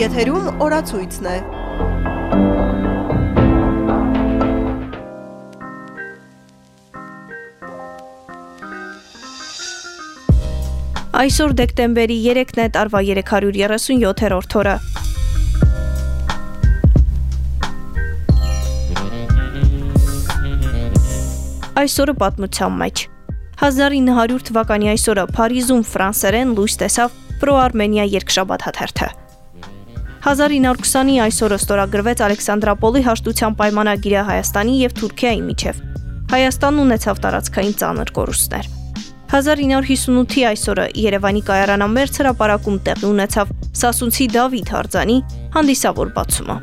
Եթերում օրացույցն է։ Այսօր դեկտեմբերի 3-ն է, տարվա 337-րդ օրը։ Այսօրը պատմության մեջ 1900 թվականի այսօրը Փարիզում ֆրանսերեն լույս տեսավ Պրո-Արմենիա երկշաբաթ հաթերթը։ 1920-ի այսօրը ստորագրվեց Ալեքսանդրապոլի հաշտության պայմանագիրը Հայաստանի եւ Թուրքիայի միջև։ Հայաստանն ունեցավ տարածքային ծանր կորուստներ։ 1958-ի այսօրը Երևանի կայարանամերձ հրապարակում տեղի ունեցավ Սասունցի Դավիթ Հարձանի հանդիսավոր բացումը։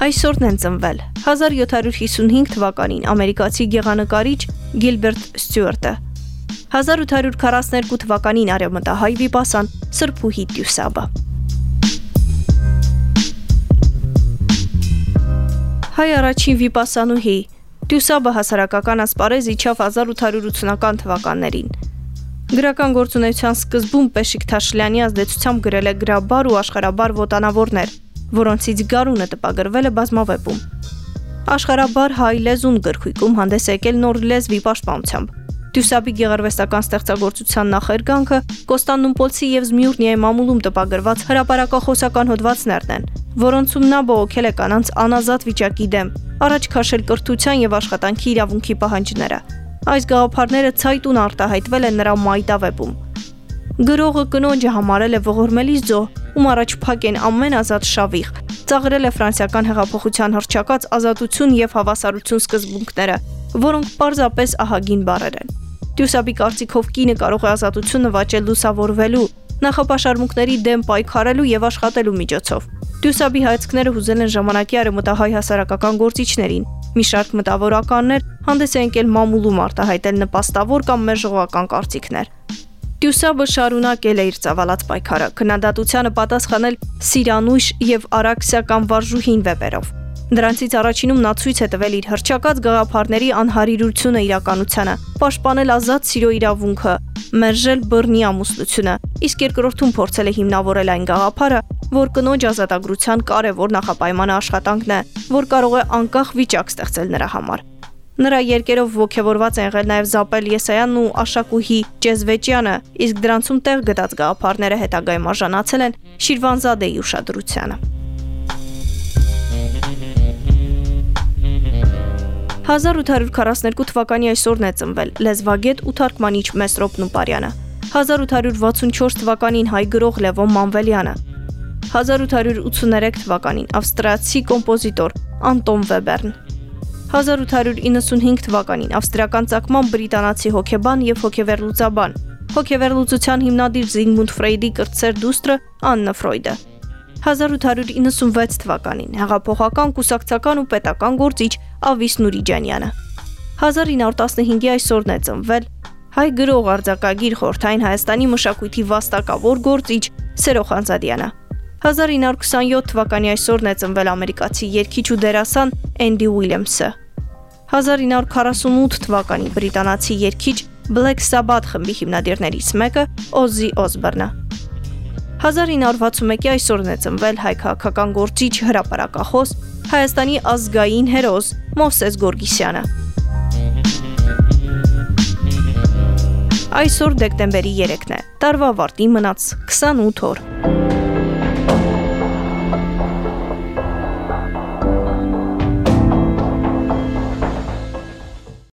Այսօրն են ծնվել 1755 թվականին ամերիկացի գեղանկարիչ Գիլբերտ Ստյուարտը 1842 թվականին արևմտահայ վիպասան Սրբուհի Տյուսաբը Հայ առաջին վիպասանուհի Տյուսաբը հասարակական ասպարեզ իջավ 1880-ական թվականներին Գրական գործունեության սկզբում Պեշիկ Թաշլյանի ազդեցությամբ գրել է գրաբար ու աշխարաբար ոտանավորներ, որոնցից գարունը տպագրվել է բազմավեպում։ Աշխարաբար հայ լեզուն գրքույկում հանդես եկել նոր լեզվի պաշտպանությամբ։ Դյուսաբի գեղարվեստական ստեղծագործության նախերգանքը Կոստանդնուպոլցի եւ Զմյուռնիայի մամուլում տպագրված հրապարակախոսական հոդվածներն են, որոնցում նա բողոքել է կանանց անազատ վիճակի դեմ, առաջ քաշել կրթության եւ աշխատանքի իրավունքի պահանջները։ Այս գաղափարները ցայտուն արտահայտվել են նրա մայտավեպում։ Գրողը կնոջը համարել է ողորմելի զոհ, ում առաջ փակ են ամեն ազատ շավիղ։ Ծաղրել է ֆրանսիական հեղափոխության հրճակած ազատություն եւ հավասարություն սկզբունքները, որոնք պարզապես ահագին բառեր են։ Դյուսաբի կարծիքով կինը կարող է ազատություն նվաճել լուսավորվելու, նախապաշարմունքների դեմ պայքարելու եւ աշխատելու միջոցով։ Դյուսաբի հայացքները հուզել են ժամանակի արևմտահայ հասարակական գործիչներին։ Մի շարք մտավորականներ հանդես են եկել մամուլում արտահայտել նպաստավոր կամ մերժողական կարծիքներ։ Տյուսաբը շարունակել է իր ծավալած պայքարը, քննադատությանը պատասխանել Սիրանույշ եւ Արաքսիական վարժուհին վեպերով։ Դրանցից առաջինում նա ցույց է տվել իր հրճակած գաղափարների անհարիրությունը իրականությանը, պաշտպանել ազատ սիրո իրավունքը, մերժել բռնի ամուսնությունը, իսկ երկրորդում փորձել է հիմնավորել այն գաղափարը, որ կնոջ ազատագրության կարևոր նախապայմանը աշխատանքն է, որ կարող է անկախ վիճակ ստեղծել նրա համար։ Նրա երկերով ողջավորված են եղել նաև Զապել Եսայանն ու Աշակուհի Ճեզվեճյանը, իսկ դրանցում տեղ գտած գաղափարները հետագայում արժանացել են Շիրվանզադեի ուշադրությանը։ 1842 թվականի այսօրն է ծնվել լեզվագետ ու թարգմանիչ Մեսրոպ Նուպարյանը։ 1864 թվականին հայ գրող Լևոն Մանվելյանը։ 1883 թվականին ավստրիացի կոմպոզիտոր Անտոն Վեբերն 1895 թվականին ավստրիական ցակման բրիտանացի հոկեբան եւ հոկեվերլուծաբան, հոկեվերլուծության հիմնադիր Զիգմունդ Ֆրեյդի կրտսեր դուստրը Աննա Ֆրոյդը։ 1896 թվականին հեղափոխական, կուսակցական ու պետական գործիչ Ավիս Նուրիջանյանը։ 1915-ի այսօրն է ծնվել հայ գրող արձակագիր Խորթային Հայաստանի մշակույթի վաստակավոր գործիչ Սերոխ Անզադյանը։ 1927 թվականի այսօրն է ծնվել ամերիկացի երգիչ ու դերասան Էնդի Ուիլյամսը։ 1948 թվականի բրիտանացի երգիչ Black Sabbath խմբի հիմնադիրներից մեկը Օզի Օսբորնը։ 1961-ի այսօրն է ծնվել հայ քաղաքական գործիչ հրապարակախոս Հայաստանի ազգային հերոս Մովսես Գորգիսյանը։ Այսօր դեկտեմբերի 3-ն է։ Տարվա վարտի մնաց 28 օր։